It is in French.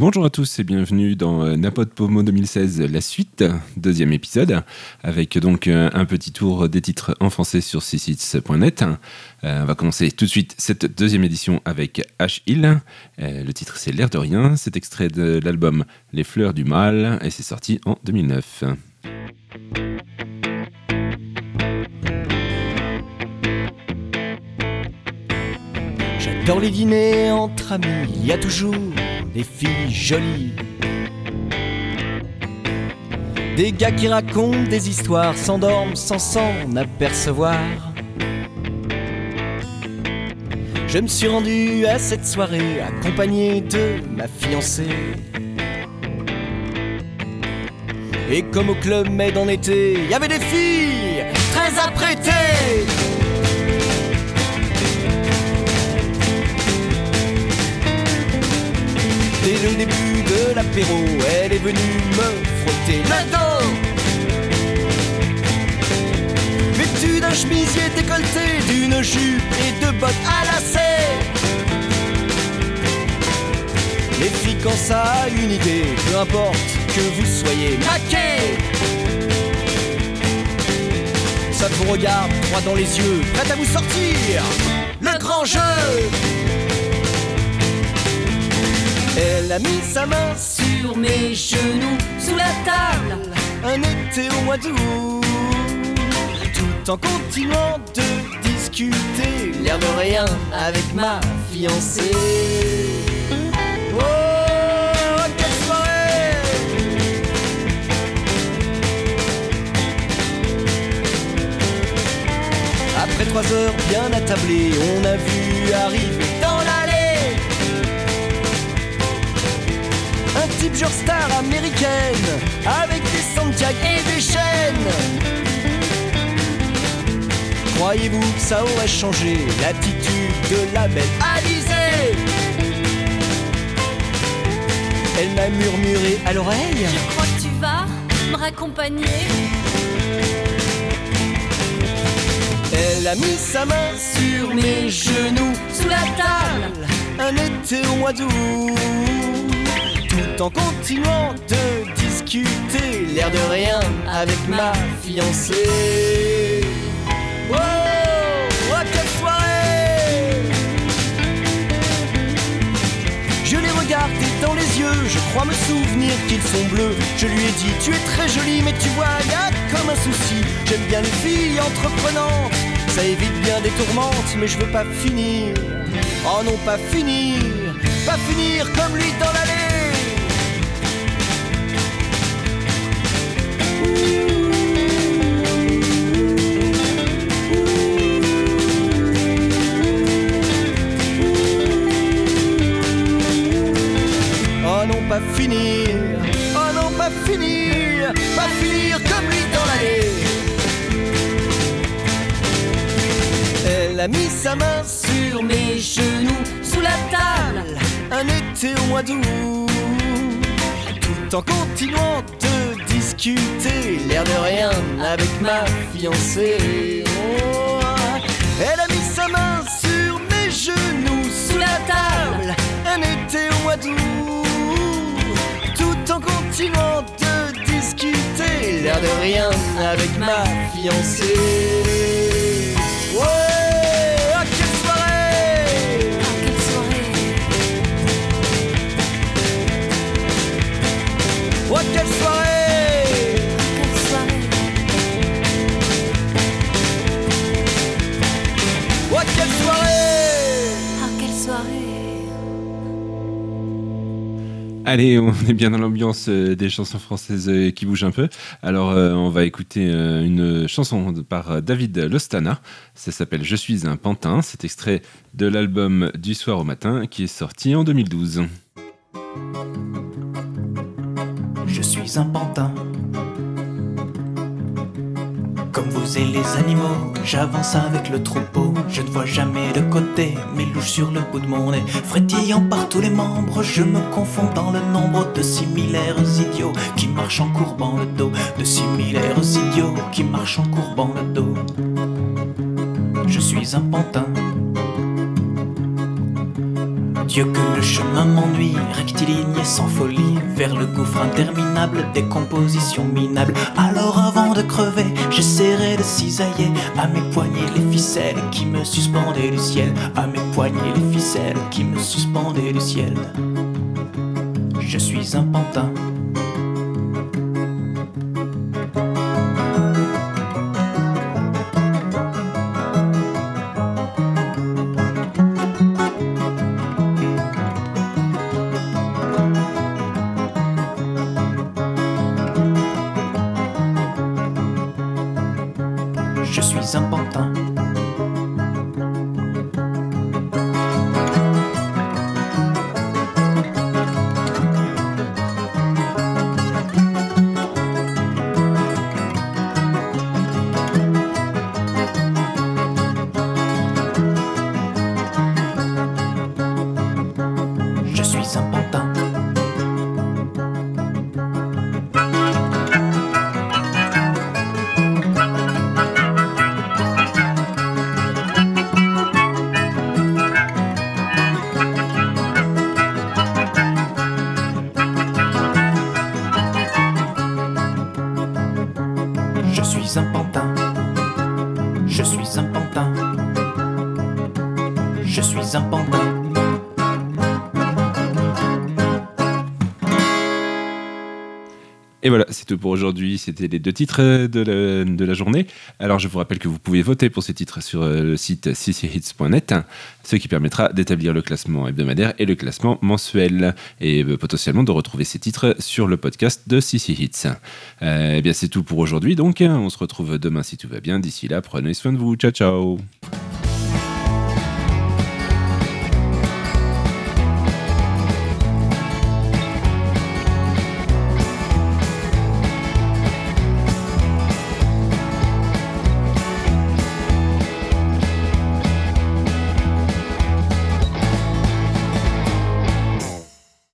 Bonjour à tous et bienvenue dans euh, Napod Pomo 2016, la suite, deuxième épisode, avec donc euh, un petit tour des titres en français sur ccits.net. Euh, on va commencer tout de suite cette deuxième édition avec H. Hill. le titre c'est L'air de rien, c'est extrait de l'album Les fleurs du mal et c'est sorti en 2009. J'adore les dîners entre amis, il y a toujours des filles jolies. Des gars qui racontent des histoires, s'endorment sans s'en apercevoir. Je me suis rendu à cette soirée accompagné de ma fiancée. Et comme au club Med en été, il y avait des filles très apprêtées. Début de l'apéro, elle est venue me frotter le dos. Vêtue d'un chemisier décolleté, d'une jupe et de bottes à lacets. Les filles, quand ça a une idée, peu importe que vous soyez maqués, ça vous regarde droit dans les yeux, prête à vous sortir le grand jeu. Elle a mis sa main sur mes genoux, sous la table, un été au mois d'août, tout en continuant de discuter, l'air de rien avec ma fiancée. Oh, quelle soirée. Après trois heures bien attablées, on a vu arriver type genre star américaine avec des Santiago et des chaînes. Croyez-vous que ça aurait changé l'attitude de la belle Alizée? Elle m'a murmuré à l'oreille. je crois que tu vas me raccompagner. Elle a mis sa main sur mes genoux Sous la table, un été au mois d'août, en continuant de discuter, l'air de rien avec ma fiancée. Oh, oh, quelle soirée? Je l'ai regardé dans les yeux, je crois me souvenir qu'ils sont bleus. Je lui ai dit, tu es très jolie, mais tu vois, y a comme un souci. J'aime bien les filles entreprenantes, ça évite bien des tourmentes, mais je veux pas finir. Oh non, pas finir, pas finir comme lui dans l'allée. Pas finir, oh non, pas finir, pas finir comme lui dans l'allée. Elle a mis sa main sur mes genoux, sous la table, un été au mois d'août, tout en continuant de discuter, l'air de rien avec ma fiancée. Oh, elle a mis sa main sur mes genoux, sous la table, un été au mois d'août, continuant de discuter, l'air de rien avec ma fiancée. Ouais, ah, quelle soirée! ah, quelle soirée? Oh, quelle soirée? Quelle soirée Ah, quelle soirée? Allez, on est bien dans l'ambiance euh, des chansons françaises euh, qui bougent un peu. Alors, euh, on va écouter une chanson par David Lostana. Ça s'appelle Je suis un pantin. C'est extrait de l'album Du soir au matin qui est sorti en 2012. Je suis un pantin. Comme vous et les animaux, j'avance avec le troupeau. Je ne vois jamais de côté, sur le bout de mon nez. Frétillant par tous les membres, je me confonds dans le nombre de similaires idiots qui marchent en courbant le dos. De similaires idiots qui marchent en courbant le dos. Je suis un pantin. Dieu que le chemin m'ennuie, rectiligne et sans folie, vers le gouffre interminable des compositions minables. Alors avant de crever, j'essaierai de cisailler à mes poignets les ficelles qui me suspendaient du ciel, à mes poignets les ficelles qui me suspendaient du ciel. Je suis un pantin. Je suis un Je suis un pantin. Je suis un pantin. Je suis un pantin. Voilà, c'est tout pour aujourd'hui. C'était les deux titres euh, de la, journée. Alors, je vous rappelle que vous pouvez voter pour ces titres sur euh, le site cchits.net, ce qui permettra d'établir le classement hebdomadaire et le classement mensuel, et euh, potentiellement de retrouver ces titres sur le podcast de CC eh bien, c'est tout pour aujourd'hui. Donc, on se retrouve demain si tout va bien. D'ici là, prenez soin de vous. Ciao, ciao.